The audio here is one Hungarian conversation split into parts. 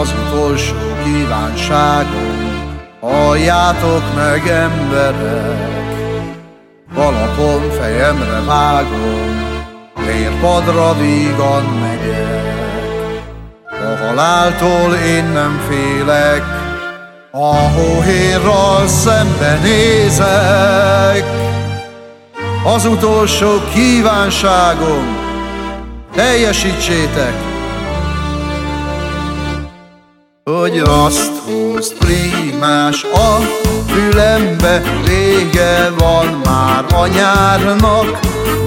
az utolsó kívánságom, halljátok meg emberek, kalapom fejemre vágom, vérpadra vígan megyek. A haláltól én nem félek, a hóhérral szembenézek. Az utolsó kívánságom, teljesítsétek, hogy azt húzt primás a fülembe, vége van már a nyárnak,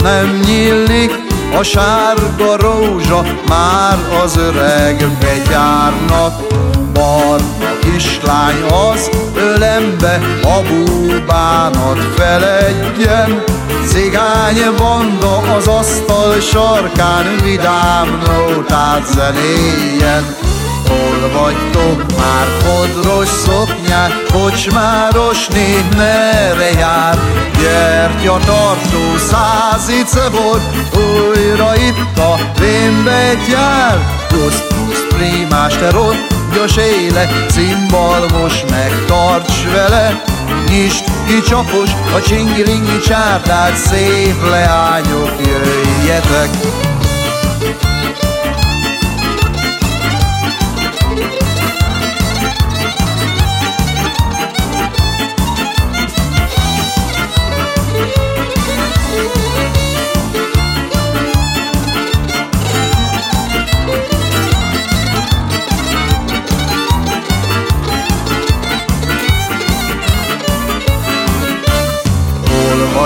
nem nyílik a sárga rózsa, már az öreg begyárnak. Barna kislány az ölembe, a búbánat feledjen, Cigány banda az asztal sarkán vidám nótát zenéjen. Hol vagytok már fodros szoknyák, kocsmáros név merre jár? Gyertya tartó százice volt, újra itt a vénbe jár. Plusz, plusz, primás, te rongyos éle, cimbal most megtarts vele. Nyisd ki csapos a csingilingi csárdát, szép leányok, jöjjetek!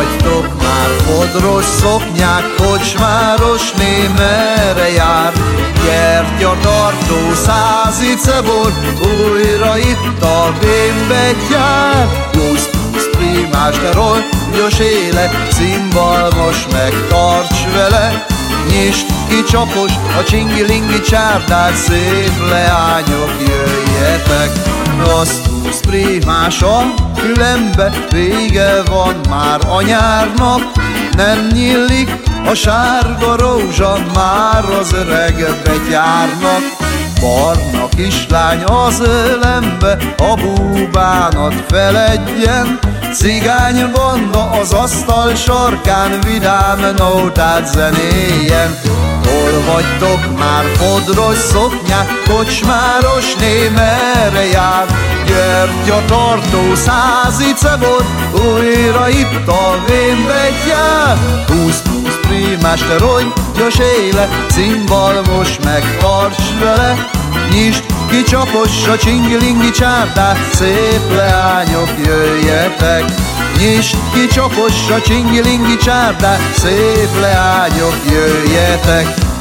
Vagytok már Fodros szoknyák, kocsmáros merre jár. Gyertya tartó százice volt Újra itt a vénbe jár. Plusz, plusz primás, de rongyos élet Cimbal most megtarts vele. Nyisd ki csapos a csingilingi csárdát Szép leányok jöjjetek Azt húsz primás a fülembe Vége van már a nyárnak. Nem nyílik a sárga rózsa Már az öreg betyárnak Barna kislány az ölembe A búbánat feledjen Cigány banda az asztal sarkán Vidám nótát zenéjen Hol vagytok már fodros szoknyák, kocsmáros némerre jár? Gyertya tartó százice volt, újra itt a vénbe jár. Húsz primás, te rongyos éle, cimbal most megtarts vele. Nyisd ki csapos a csingilingi csárdát, szép leányok jöjjetek. Nyisd ki csapos a csingilingi csárdát, szép leányok jöjjetek.